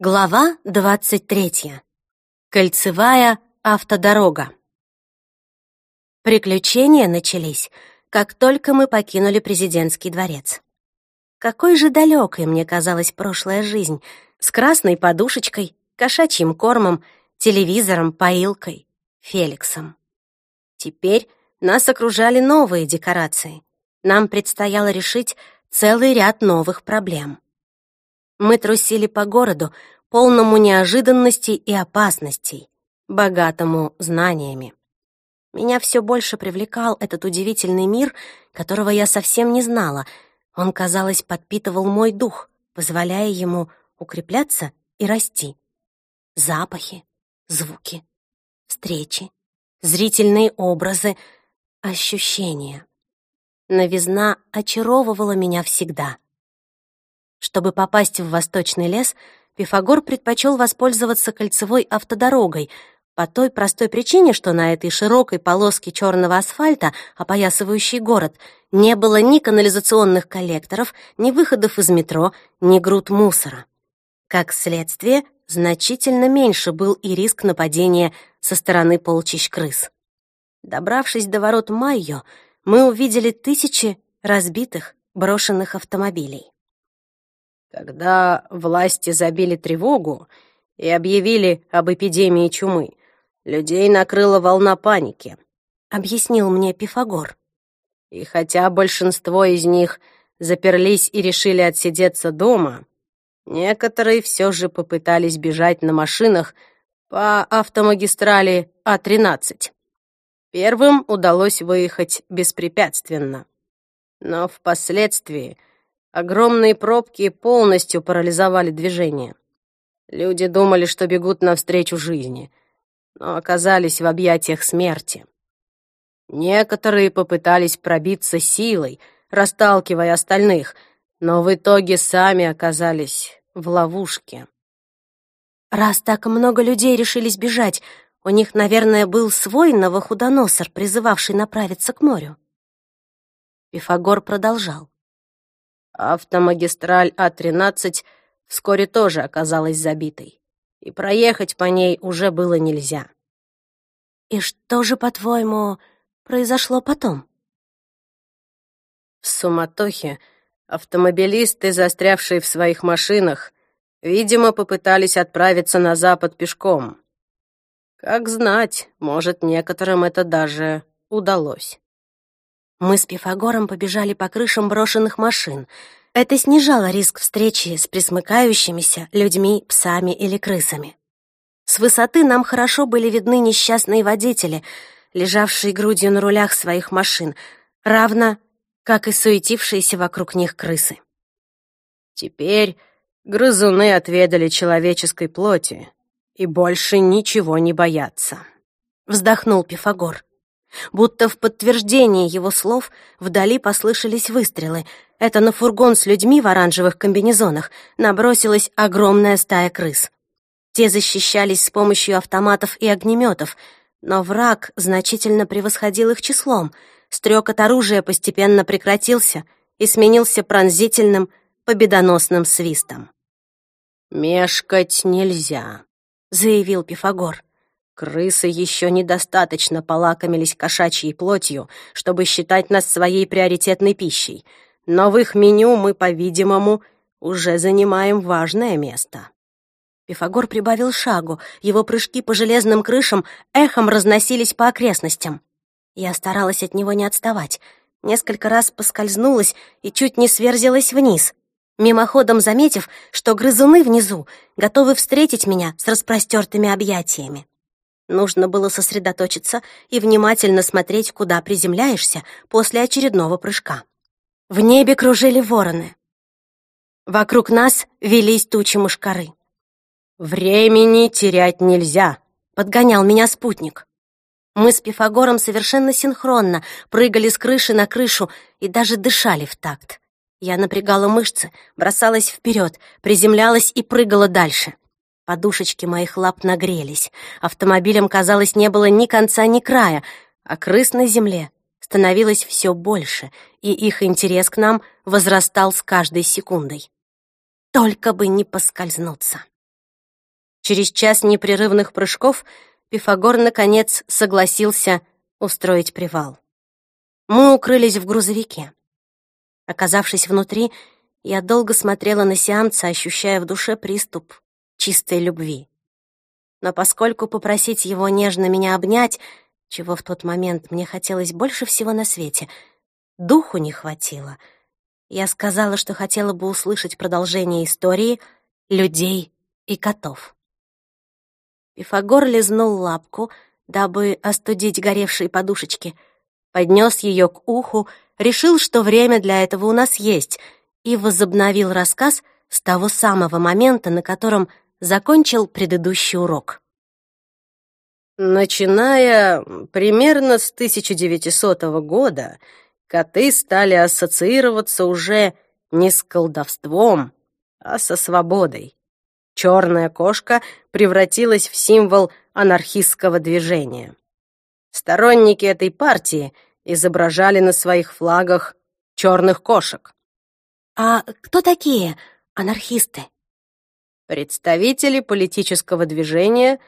Глава 23. Кольцевая автодорога. Приключения начались, как только мы покинули президентский дворец. Какой же далекой мне казалась прошлая жизнь с красной подушечкой, кошачьим кормом, телевизором, поилкой, Феликсом. Теперь нас окружали новые декорации. Нам предстояло решить целый ряд новых проблем. Мы трусили по городу, полному неожиданностей и опасностей, богатому знаниями. Меня все больше привлекал этот удивительный мир, которого я совсем не знала. Он, казалось, подпитывал мой дух, позволяя ему укрепляться и расти. Запахи, звуки, встречи, зрительные образы, ощущения. Новизна очаровывала меня всегда — чтобы попасть в восточный лес, Пифагор предпочел воспользоваться кольцевой автодорогой по той простой причине, что на этой широкой полоске черного асфальта, опоясывающей город, не было ни канализационных коллекторов, ни выходов из метро, ни груд мусора. Как следствие, значительно меньше был и риск нападения со стороны полчищ крыс. Добравшись до ворот Майо, мы увидели тысячи разбитых, брошенных автомобилей. Когда власти забили тревогу и объявили об эпидемии чумы, людей накрыла волна паники, — объяснил мне Пифагор. И хотя большинство из них заперлись и решили отсидеться дома, некоторые все же попытались бежать на машинах по автомагистрали А-13. Первым удалось выехать беспрепятственно. Но впоследствии Огромные пробки полностью парализовали движение. Люди думали, что бегут навстречу жизни, но оказались в объятиях смерти. Некоторые попытались пробиться силой, расталкивая остальных, но в итоге сами оказались в ловушке. Раз так много людей решились бежать, у них, наверное, был свой новохудоносор, призывавший направиться к морю. Пифагор продолжал. Автомагистраль А-13 вскоре тоже оказалась забитой, и проехать по ней уже было нельзя. «И что же, по-твоему, произошло потом?» В суматохе автомобилисты, застрявшие в своих машинах, видимо, попытались отправиться на запад пешком. Как знать, может, некоторым это даже удалось. Мы с Пифагором побежали по крышам брошенных машин. Это снижало риск встречи с присмыкающимися людьми, псами или крысами. С высоты нам хорошо были видны несчастные водители, лежавшие грудью на рулях своих машин, равно как и суетившиеся вокруг них крысы. Теперь грызуны отведали человеческой плоти и больше ничего не боятся. Вздохнул Пифагор. Будто в подтверждение его слов вдали послышались выстрелы. Это на фургон с людьми в оранжевых комбинезонах набросилась огромная стая крыс. Те защищались с помощью автоматов и огнеметов, но враг значительно превосходил их числом. Стрекот оружия постепенно прекратился и сменился пронзительным, победоносным свистом. «Мешкать нельзя», — заявил Пифагор. Крысы еще недостаточно полакомились кошачьей плотью, чтобы считать нас своей приоритетной пищей, но в их меню мы, по-видимому, уже занимаем важное место. Пифагор прибавил шагу, его прыжки по железным крышам эхом разносились по окрестностям. Я старалась от него не отставать, несколько раз поскользнулась и чуть не сверзилась вниз, мимоходом заметив, что грызуны внизу готовы встретить меня с распростертыми объятиями. Нужно было сосредоточиться и внимательно смотреть, куда приземляешься после очередного прыжка. В небе кружили вороны. Вокруг нас велись тучи мушкары. «Времени терять нельзя», — подгонял меня спутник. Мы с Пифагором совершенно синхронно прыгали с крыши на крышу и даже дышали в такт. Я напрягала мышцы, бросалась вперед, приземлялась и прыгала дальше — Подушечки моих лап нагрелись. Автомобилям, казалось, не было ни конца, ни края, а крыс на земле становилось все больше, и их интерес к нам возрастал с каждой секундой. Только бы не поскользнуться. Через час непрерывных прыжков Пифагор, наконец, согласился устроить привал. Мы укрылись в грузовике. Оказавшись внутри, я долго смотрела на сеанса, ощущая в душе приступ чистой любви. Но поскольку попросить его нежно меня обнять, чего в тот момент мне хотелось больше всего на свете, духу не хватило, я сказала, что хотела бы услышать продолжение истории людей и котов. Пифагор лизнул лапку, дабы остудить горевшие подушечки, поднес ее к уху, решил, что время для этого у нас есть, и возобновил рассказ с того самого момента, на котором закончил предыдущий урок. Начиная примерно с 1900 года, коты стали ассоциироваться уже не с колдовством, а со свободой. Черная кошка превратилась в символ анархистского движения. Сторонники этой партии изображали на своих флагах черных кошек. «А кто такие анархисты?» Представители политического движения,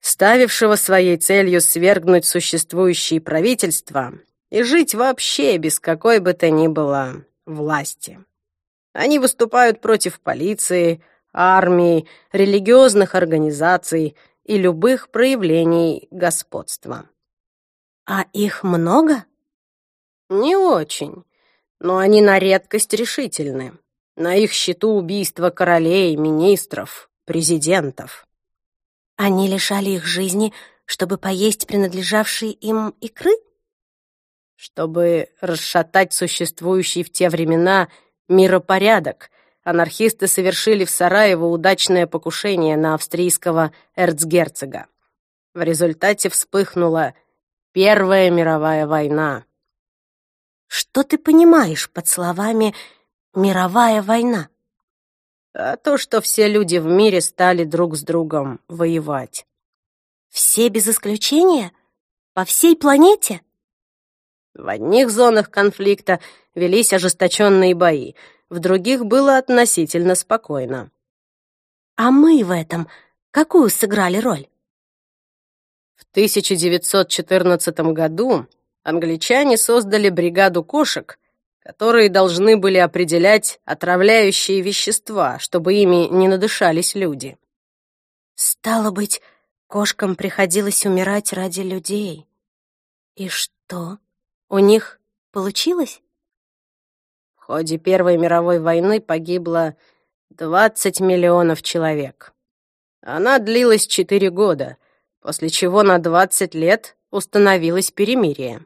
ставившего своей целью свергнуть существующие правительства и жить вообще без какой бы то ни было власти. Они выступают против полиции, армии, религиозных организаций и любых проявлений господства. А их много? Не очень, но они на редкость решительны. На их счету убийства королей, министров, президентов. Они лишали их жизни, чтобы поесть принадлежавшие им икры? Чтобы расшатать существующий в те времена миропорядок анархисты совершили в Сараево удачное покушение на австрийского эрцгерцога. В результате вспыхнула Первая мировая война. Что ты понимаешь под словами «мировая война»? А то, что все люди в мире стали друг с другом воевать. Все без исключения? По всей планете? В одних зонах конфликта велись ожесточенные бои — в других было относительно спокойно. А мы в этом какую сыграли роль? В 1914 году англичане создали бригаду кошек, которые должны были определять отравляющие вещества, чтобы ими не надышались люди. Стало быть, кошкам приходилось умирать ради людей. И что, у них получилось? В ходе Первой мировой войны погибло 20 миллионов человек. Она длилась 4 года, после чего на 20 лет установилось перемирие.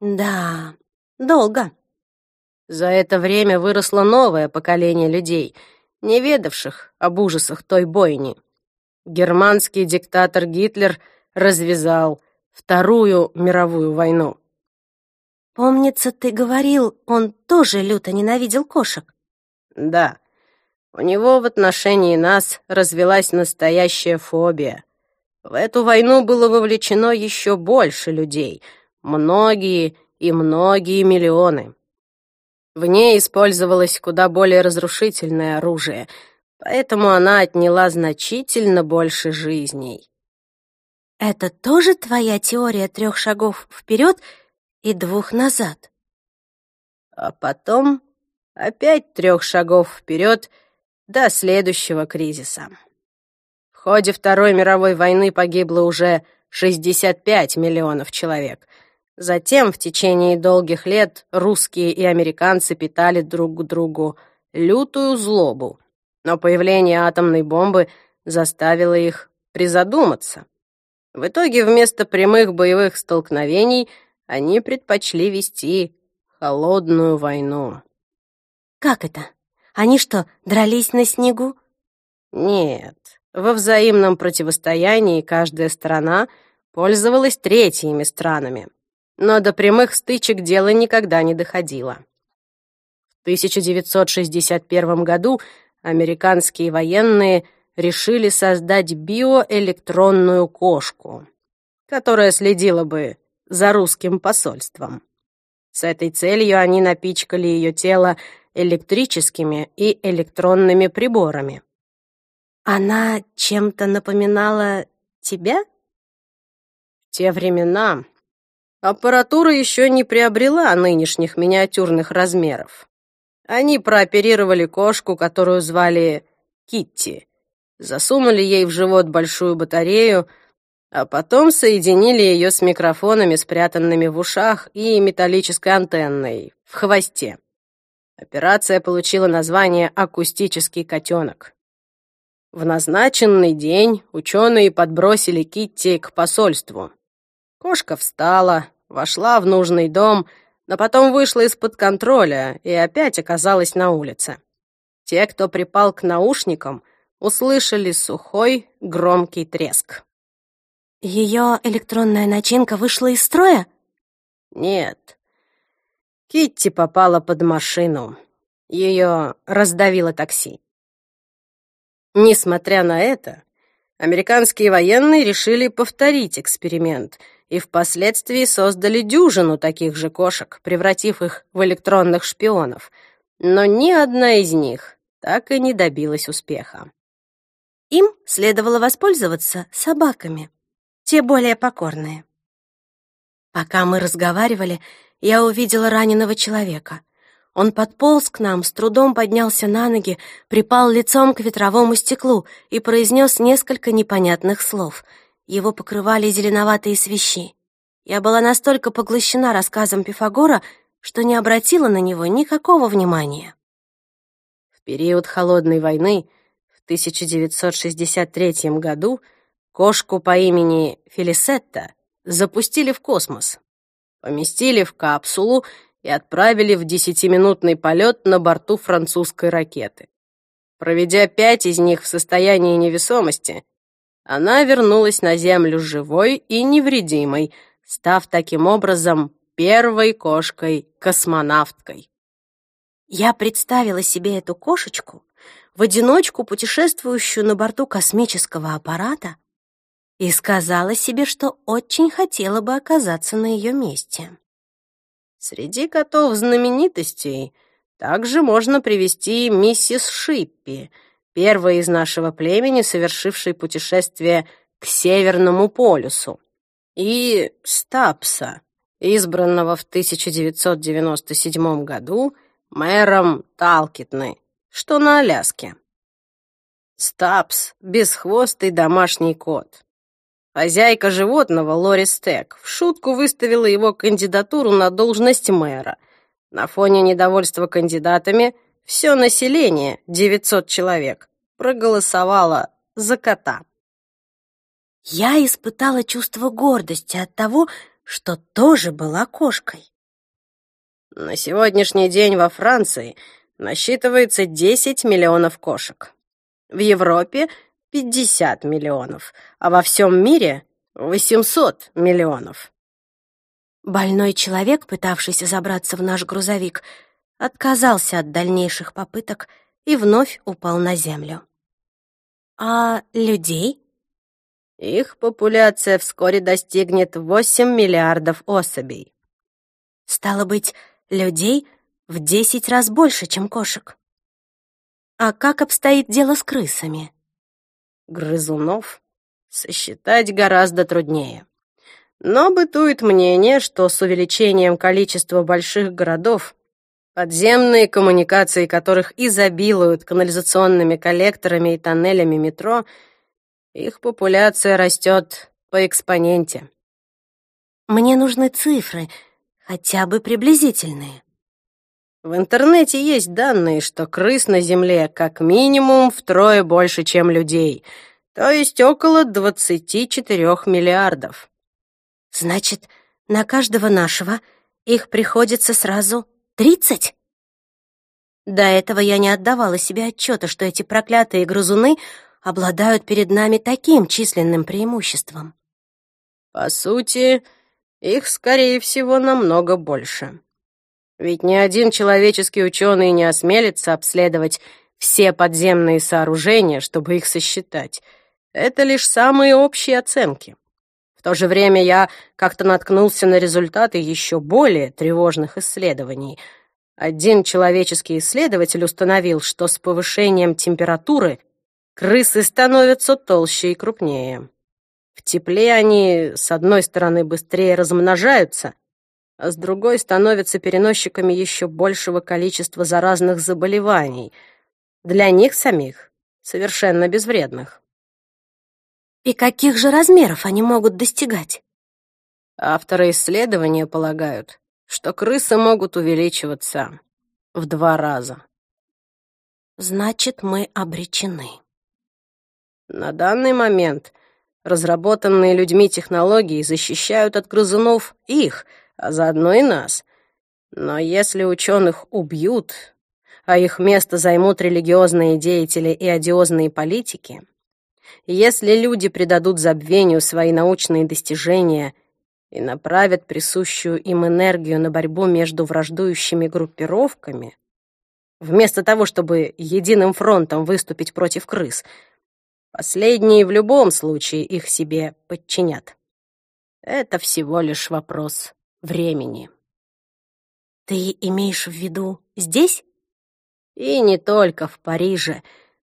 Да, долго. За это время выросло новое поколение людей, не ведавших об ужасах той бойни. Германский диктатор Гитлер развязал Вторую мировую войну. Помнится, ты говорил, он тоже люто ненавидел кошек. Да. У него в отношении нас развелась настоящая фобия. В эту войну было вовлечено еще больше людей. Многие и многие миллионы. В ней использовалось куда более разрушительное оружие, поэтому она отняла значительно больше жизней. Это тоже твоя теория трех шагов вперед и двух назад. А потом опять трех шагов вперед до следующего кризиса. В ходе Второй мировой войны погибло уже 65 миллионов человек. Затем в течение долгих лет русские и американцы питали друг к другу лютую злобу, но появление атомной бомбы заставило их призадуматься. В итоге вместо прямых боевых столкновений – они предпочли вести холодную войну. Как это? Они что, дрались на снегу? Нет. Во взаимном противостоянии каждая сторона пользовалась третьими странами. Но до прямых стычек дело никогда не доходило. В 1961 году американские военные решили создать биоэлектронную кошку, которая следила бы за русским посольством. С этой целью они напичкали ее тело электрическими и электронными приборами. Она чем-то напоминала тебя? В те времена аппаратура еще не приобрела нынешних миниатюрных размеров. Они прооперировали кошку, которую звали Китти, засунули ей в живот большую батарею, а потом соединили ее с микрофонами, спрятанными в ушах, и металлической антенной в хвосте. Операция получила название «Акустический котенок». В назначенный день ученые подбросили Китти к посольству. Кошка встала, вошла в нужный дом, но потом вышла из-под контроля и опять оказалась на улице. Те, кто припал к наушникам, услышали сухой, громкий треск. Ее электронная начинка вышла из строя? Нет. Китти попала под машину. Ее раздавило такси. Несмотря на это, американские военные решили повторить эксперимент и впоследствии создали дюжину таких же кошек, превратив их в электронных шпионов. Но ни одна из них так и не добилась успеха. Им следовало воспользоваться собаками, те более покорные. Пока мы разговаривали, я увидела раненого человека. Он подполз к нам, с трудом поднялся на ноги, припал лицом к ветровому стеклу и произнес несколько непонятных слов. Его покрывали зеленоватые свищи. Я была настолько поглощена рассказом Пифагора, что не обратила на него никакого внимания. В период Холодной войны 1963 году кошку по имени Фелисетта запустили в космос, поместили в капсулу и отправили в десятиминутный полет на борту французской ракеты. Проведя пять из них в состоянии невесомости, она вернулась на Землю живой и невредимой, став таким образом первой кошкой-космонавткой. Я представила себе эту кошечку в одиночку путешествующую на борту космического аппарата и сказала себе, что очень хотела бы оказаться на ее месте. Среди котов знаменитостей также можно привести миссис Шиппи, первая из нашего племени, совершившей путешествие к Северному полюсу, и Стапса, избранного в 1997 году мэром Талкитны, что на Аляске. Стапс — бесхвостый домашний кот. Хозяйка животного, Лори Стек, в шутку выставила его кандидатуру на должность мэра. На фоне недовольства кандидатами все население, 900 человек, проголосовало за кота. Я испытала чувство гордости от того, что тоже была кошкой. На сегодняшний день во Франции — насчитывается 10 миллионов кошек. В Европе 50 миллионов, а во всем мире 800 миллионов. Больной человек, пытавшийся забраться в наш грузовик, отказался от дальнейших попыток и вновь упал на землю. А людей? Их популяция вскоре достигнет 8 миллиардов особей. Стало быть, людей — в десять раз больше, чем кошек. А как обстоит дело с крысами? Грызунов сосчитать гораздо труднее. Но бытует мнение, что с увеличением количества больших городов, подземные коммуникации которых изобилуют канализационными коллекторами и тоннелями метро, их популяция растет по экспоненте. Мне нужны цифры, хотя бы приблизительные. В интернете есть данные, что крыс на Земле как минимум втрое больше, чем людей, то есть около 24 миллиардов. Значит, на каждого нашего их приходится сразу 30? До этого я не отдавала себе отчета, что эти проклятые грызуны обладают перед нами таким численным преимуществом. По сути, их, скорее всего, намного больше. Ведь ни один человеческий ученый не осмелится обследовать все подземные сооружения, чтобы их сосчитать. Это лишь самые общие оценки. В то же время я как-то наткнулся на результаты еще более тревожных исследований. Один человеческий исследователь установил, что с повышением температуры крысы становятся толще и крупнее. В тепле они, с одной стороны, быстрее размножаются, а с другой становятся переносчиками еще большего количества заразных заболеваний, для них самих совершенно безвредных. И каких же размеров они могут достигать? Авторы исследования полагают, что крысы могут увеличиваться в два раза. Значит, мы обречены. На данный момент разработанные людьми технологии защищают от грызунов их, а заодно и нас. Но если ученых убьют, а их место займут религиозные деятели и одиозные политики, если люди придадут забвению свои научные достижения и направят присущую им энергию на борьбу между враждующими группировками, вместо того, чтобы единым фронтом выступить против крыс, последние в любом случае их себе подчинят. Это всего лишь вопрос времени. Ты имеешь в виду здесь? И не только в Париже,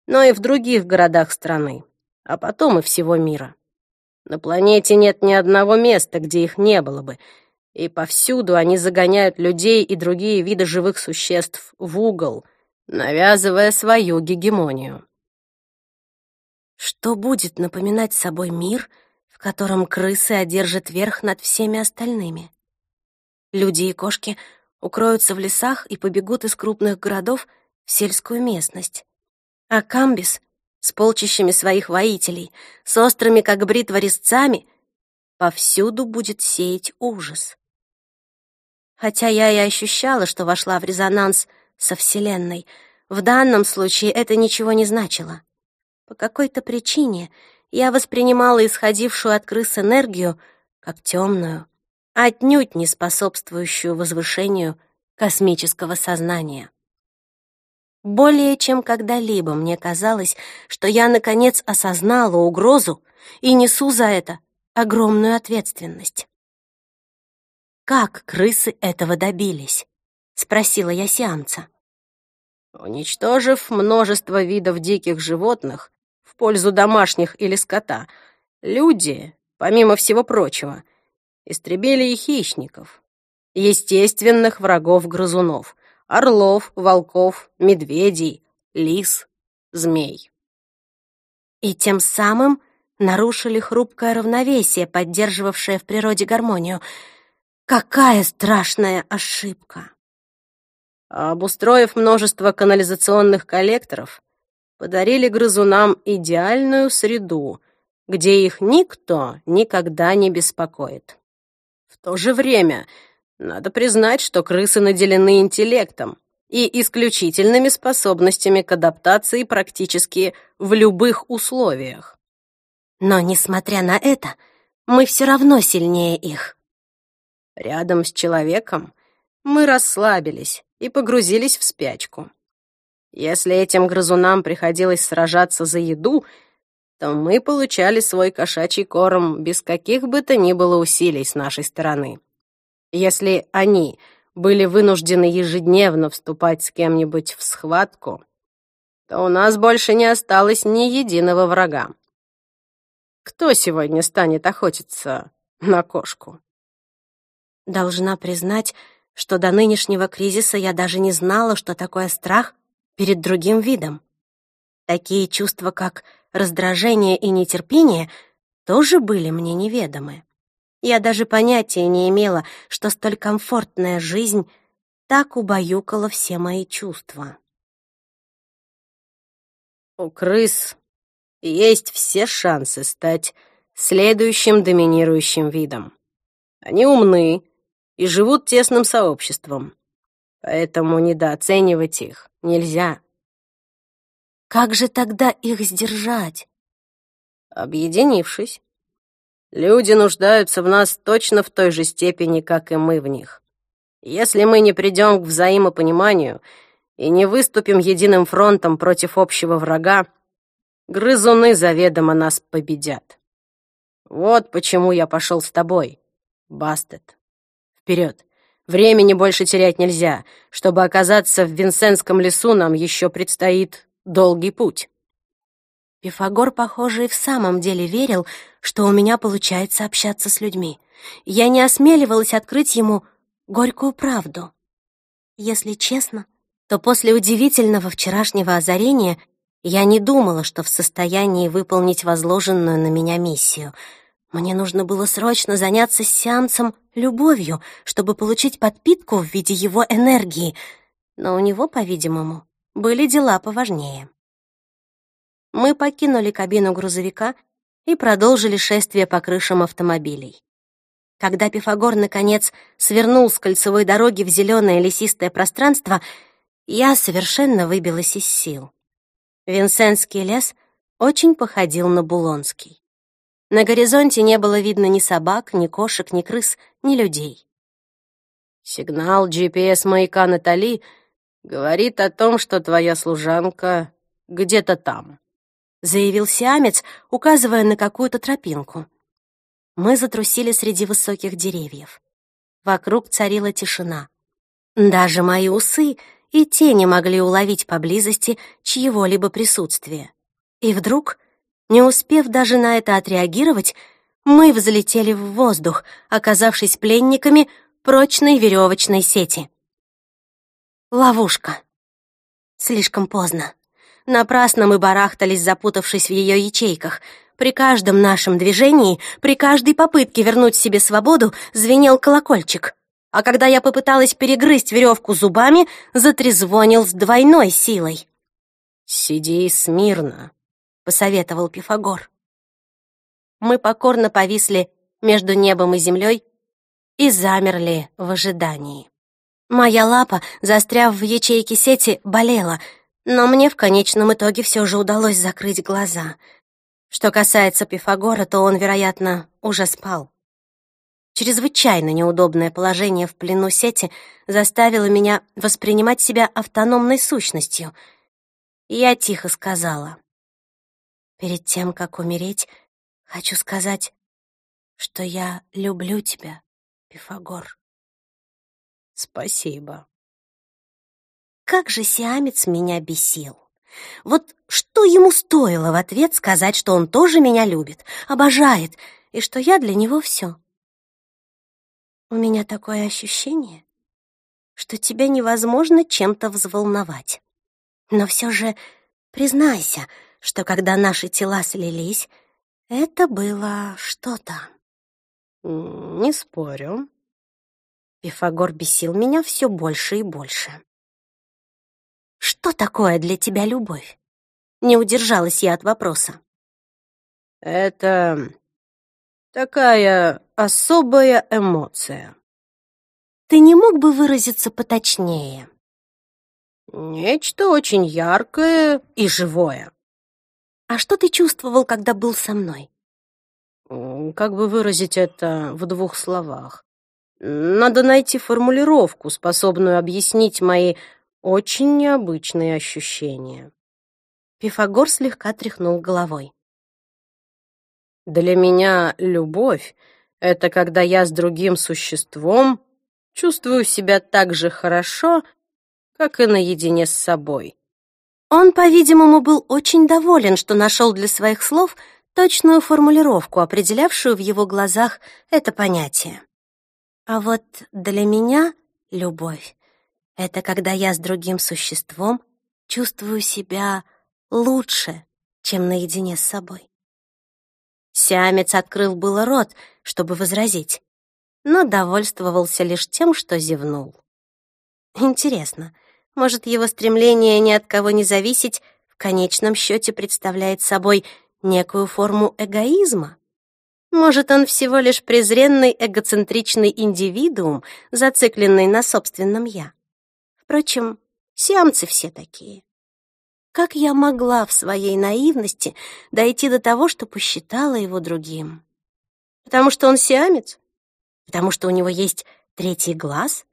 но и в других городах страны, а потом и всего мира. На планете нет ни одного места, где их не было бы, и повсюду они загоняют людей и другие виды живых существ в угол, навязывая свою гегемонию. Что будет напоминать собой мир, в котором крысы одержат верх над всеми остальными? Люди и кошки укроются в лесах и побегут из крупных городов — в сельскую местность. А Камбис с полчищами своих воителей, с острыми, как бритва, резцами, повсюду будет сеять ужас. Хотя я и ощущала, что вошла в резонанс со Вселенной, в данном случае это ничего не значило. По какой-то причине я воспринимала исходившую от крыс энергию как темную, отнюдь не способствующую возвышению космического сознания. Более чем когда-либо мне казалось, что я, наконец, осознала угрозу и несу за это огромную ответственность. «Как крысы этого добились?» — спросила я сеанса. Уничтожив множество видов диких животных в пользу домашних или скота, люди, помимо всего прочего, истребили и хищников, естественных врагов грызунов — орлов, волков, медведей, лис, змей. И тем самым нарушили хрупкое равновесие, поддерживавшее в природе гармонию. Какая страшная ошибка! Обустроив множество канализационных коллекторов, подарили грызунам идеальную среду, где их никто никогда не беспокоит. В то же время надо признать, что крысы наделены интеллектом и исключительными способностями к адаптации практически в любых условиях. Но, несмотря на это, мы все равно сильнее их. Рядом с человеком мы расслабились и погрузились в спячку. Если этим грызунам приходилось сражаться за еду, то мы получали свой кошачий корм без каких бы то ни было усилий с нашей стороны. Если они были вынуждены ежедневно вступать с кем-нибудь в схватку, то у нас больше не осталось ни единого врага. Кто сегодня станет охотиться на кошку? Должна признать, что до нынешнего кризиса я даже не знала, что такое страх перед другим видом. Такие чувства, как раздражение и нетерпение, тоже были мне неведомы. Я даже понятия не имела, что столь комфортная жизнь так убаюкала все мои чувства. У крыс есть все шансы стать следующим доминирующим видом. Они умны и живут тесным сообществом, поэтому недооценивать их нельзя. Как же тогда их сдержать? Объединившись. Люди нуждаются в нас точно в той же степени, как и мы в них. Если мы не придем к взаимопониманию и не выступим единым фронтом против общего врага, грызуны заведомо нас победят. Вот почему я пошел с тобой, Бастет. Вперед! Времени больше терять нельзя. Чтобы оказаться в Винсентском лесу, нам еще предстоит долгий путь. Пифагор, похоже, и в самом деле верил, что у меня получается общаться с людьми. Я не осмеливалась открыть ему горькую правду. Если честно, то после удивительного вчерашнего озарения я не думала, что в состоянии выполнить возложенную на меня миссию. Мне нужно было срочно заняться сеансом любовью, чтобы получить подпитку в виде его энергии, но у него, по-видимому, были дела поважнее. Мы покинули кабину грузовика и продолжили шествие по крышам автомобилей. Когда Пифагор, наконец, свернул с кольцевой дороги в зеленое лесистое пространство, я совершенно выбилась из сил. Винсентский лес очень походил на Булонский. На горизонте не было видно ни собак, ни кошек, ни крыс, ни людей. «Сигнал GPS-маяка Натали говорит о том, что твоя служанка где-то там», — заявил сиамец, указывая на какую-то тропинку. Мы затрусили среди высоких деревьев. Вокруг царила тишина. Даже мои усы и те не могли уловить поблизости чьего-либо присутствия. И вдруг, не успев даже на это отреагировать, мы взлетели в воздух, оказавшись пленниками прочной веревочной сети. Ловушка. Слишком поздно. Напрасно мы барахтались, запутавшись в ее ячейках. При каждом нашем движении, при каждой попытке вернуть себе свободу, звенел колокольчик. А когда я попыталась перегрызть веревку зубами, затрезвонил с двойной силой. «Сиди смирно», — посоветовал Пифагор. Мы покорно повисли между небом и землей и замерли в ожидании. Моя лапа, застряв в ячейке сети, болела — но мне в конечном итоге все же удалось закрыть глаза. Что касается Пифагора, то он, вероятно, уже спал. Чрезвычайно неудобное положение в плену сети заставило меня воспринимать себя автономной сущностью. Я тихо сказала. «Перед тем, как умереть, хочу сказать, что я люблю тебя, Пифагор». «Спасибо», как же сиамец меня бесил. Вот что ему стоило в ответ сказать, что он тоже меня любит, обожает, и что я для него все. У меня такое ощущение, что тебя невозможно чем-то взволновать. Но все же признайся, что когда наши тела слились, это было что-то. Не спорю. Пифагор бесил меня все больше и больше. Что такое для тебя любовь? Не удержалась я от вопроса. Это такая особая эмоция. Ты не мог бы выразиться поточнее? Нечто очень яркое и живое. А что ты чувствовал, когда был со мной? Как бы выразить это в двух словах? Надо найти формулировку, способную объяснить мои очень необычные ощущения. Пифагор слегка тряхнул головой. Для меня любовь — это когда я с другим существом чувствую себя так же хорошо, как и наедине с собой. Он, по-видимому, был очень доволен, что нашел для своих слов точную формулировку, определявшую в его глазах это понятие. А вот для меня любовь это когда я с другим существом чувствую себя лучше, чем наедине с собой. Сиамец открыл было рот, чтобы возразить, но довольствовался лишь тем, что зевнул. Интересно, может, его стремление ни от кого не зависеть в конечном счете представляет собой некую форму эгоизма? Может, он всего лишь презренный эгоцентричный индивидуум, зацикленный на собственном «я»? Впрочем, сиамцы все такие. Как я могла в своей наивности дойти до того, что посчитала его другим? Потому что он сиамец? Потому что у него есть третий глаз?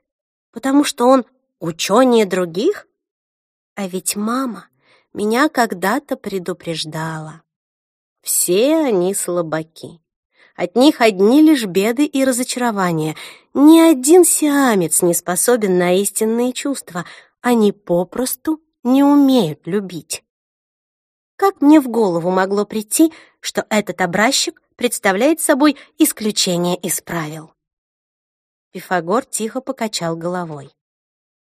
Потому что он ученее других? А ведь мама меня когда-то предупреждала. Все они слабаки. От них одни лишь беды и разочарования. Ни один сиамец не способен на истинные чувства. Они попросту не умеют любить. Как мне в голову могло прийти, что этот образчик представляет собой исключение из правил? Пифагор тихо покачал головой.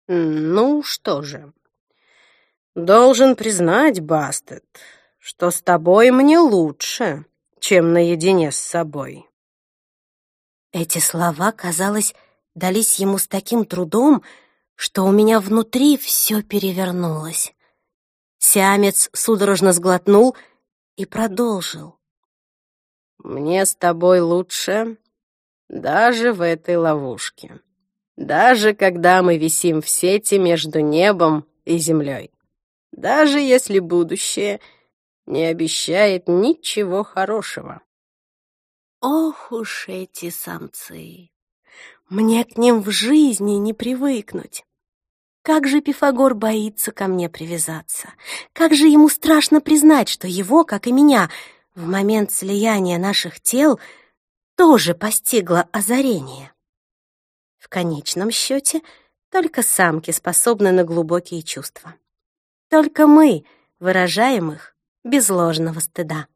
«Ну что же, должен признать, Бастет, что с тобой мне лучше, чем наедине с собой». Эти слова, казалось, дались ему с таким трудом, что у меня внутри все перевернулось. Сиамец судорожно сглотнул и продолжил. «Мне с тобой лучше даже в этой ловушке, даже когда мы висим в сети между небом и землей, даже если будущее не обещает ничего хорошего». Ох уж эти самцы! Мне к ним в жизни не привыкнуть. Как же Пифагор боится ко мне привязаться? Как же ему страшно признать, что его, как и меня, в момент слияния наших тел тоже постигло озарение? В конечном счете, только самки способны на глубокие чувства. Только мы выражаем их без ложного стыда.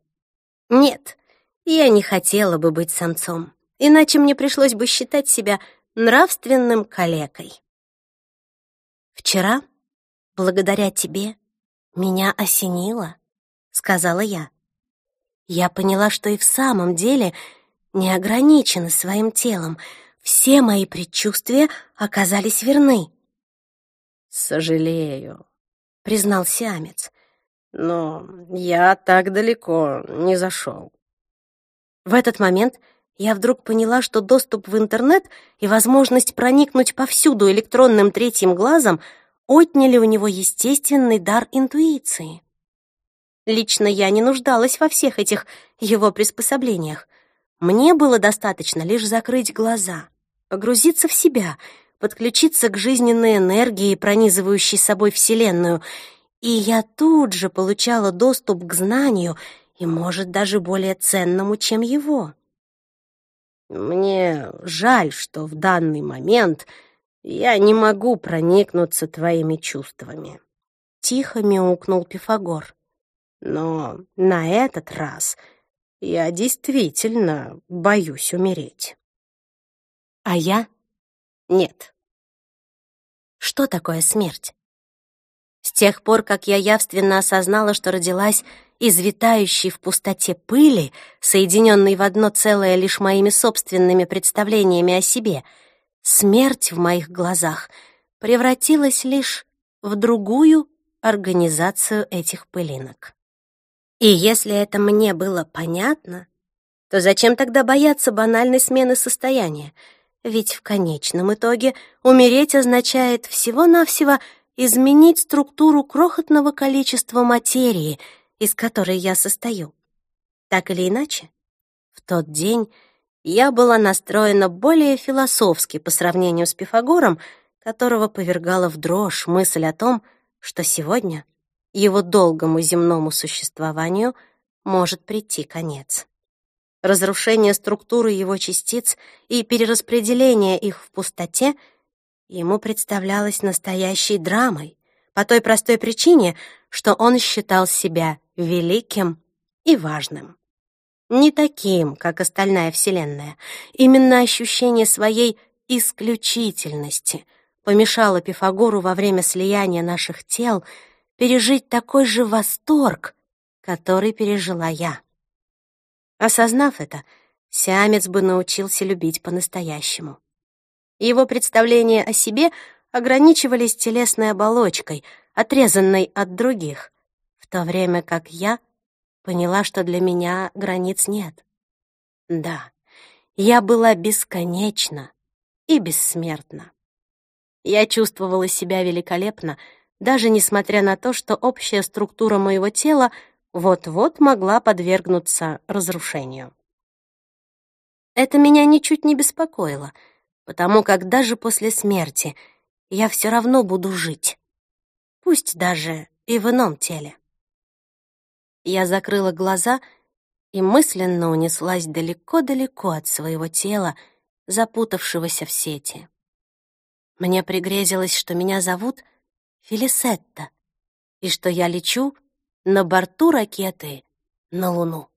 Нет, я не хотела бы быть самцом, иначе мне пришлось бы считать себя нравственным калекой. «Вчера, благодаря тебе, меня осенило», — сказала я. Я поняла, что и в самом деле не ограничена своим телом. Все мои предчувствия оказались верны. «Сожалею», — признал Сиамец, — «но я так далеко не зашел. В этот момент я вдруг поняла, что доступ в интернет и возможность проникнуть повсюду электронным третьим глазом отняли у него естественный дар интуиции. Лично я не нуждалась во всех этих его приспособлениях. Мне было достаточно лишь закрыть глаза, погрузиться в себя, подключиться к жизненной энергии, пронизывающей собой Вселенную, и я тут же получала доступ к знанию — и, может, даже более ценному, чем его. Мне жаль, что в данный момент я не могу проникнуться твоими чувствами. Тихо мяукнул Пифагор. Но на этот раз я действительно боюсь умереть. А я? Нет. Что такое смерть? С тех пор, как я явственно осознала, что родилась из витающей в пустоте пыли, соединенной в одно целое лишь моими собственными представлениями о себе, смерть в моих глазах превратилась лишь в другую организацию этих пылинок. И если это мне было понятно, то зачем тогда бояться банальной смены состояния? Ведь в конечном итоге умереть означает всего-навсего изменить структуру крохотного количества материи — из которой я состою. Так или иначе, в тот день я была настроена более философски по сравнению с Пифагором, которого повергала в дрожь мысль о том, что сегодня его долгому земному существованию может прийти конец. Разрушение структуры его частиц и перераспределение их в пустоте ему представлялось настоящей драмой, по той простой причине, что он считал себя великим и важным. Не таким, как остальная Вселенная. Именно ощущение своей исключительности помешало Пифагору во время слияния наших тел пережить такой же восторг, который пережила я. Осознав это, сиамец бы научился любить по-настоящему. Его представления о себе ограничивались телесной оболочкой, отрезанной от других, в то время как я поняла, что для меня границ нет. Да, я была бесконечна и бессмертна. Я чувствовала себя великолепно, даже несмотря на то, что общая структура моего тела вот-вот могла подвергнуться разрушению. Это меня ничуть не беспокоило, потому как даже после смерти я все равно буду жить, пусть даже и в ином теле. Я закрыла глаза и мысленно унеслась далеко-далеко от своего тела, запутавшегося в сети. Мне пригрезилось, что меня зовут Фелисетта, и что я лечу на борту ракеты на Луну.